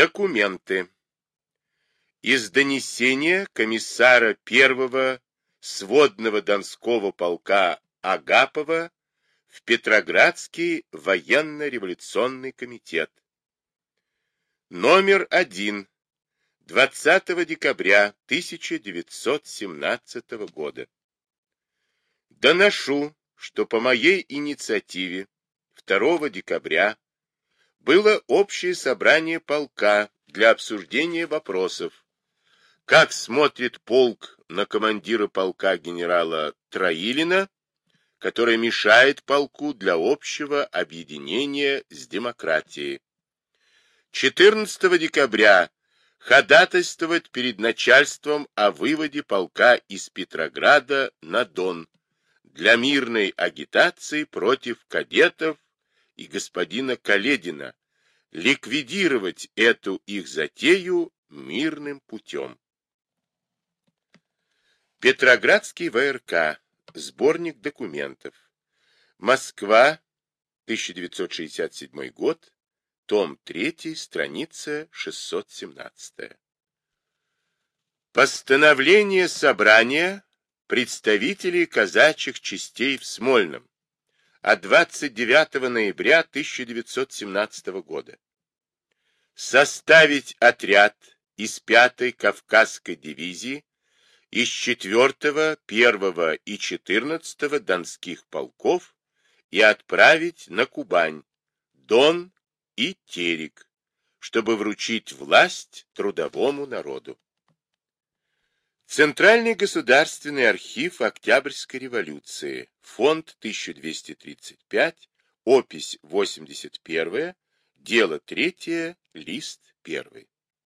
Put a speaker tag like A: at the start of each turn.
A: Документы. Из донесения комиссара первого сводного Донского полка Агапова в Петроградский военно-революционный комитет. Номер один. 20 декабря 1917 года. Доношу, что по моей инициативе 2 декабря было общее собрание полка для обсуждения вопросов, как смотрит полк на командира полка генерала Троилина, который мешает полку для общего объединения с демократией. 14 декабря ходатайствовать перед начальством о выводе полка из Петрограда на Дон для мирной агитации против кадетов и господина Каледина, ликвидировать эту их затею мирным путем. Петроградский ВРК. Сборник документов. Москва, 1967 год, том 3, страница 617. Постановление собрания представителей казачьих частей в Смольном от 29 ноября 1917 года. Составить отряд из 5-й Кавказской дивизии из 4-го, 1-го и 14-го Донских полков и отправить на Кубань, Дон и Терек, чтобы вручить власть трудовому народу. Центральный государственный архив Октябрьской революции, фонд 1235, опись 81, дело 3, лист 1.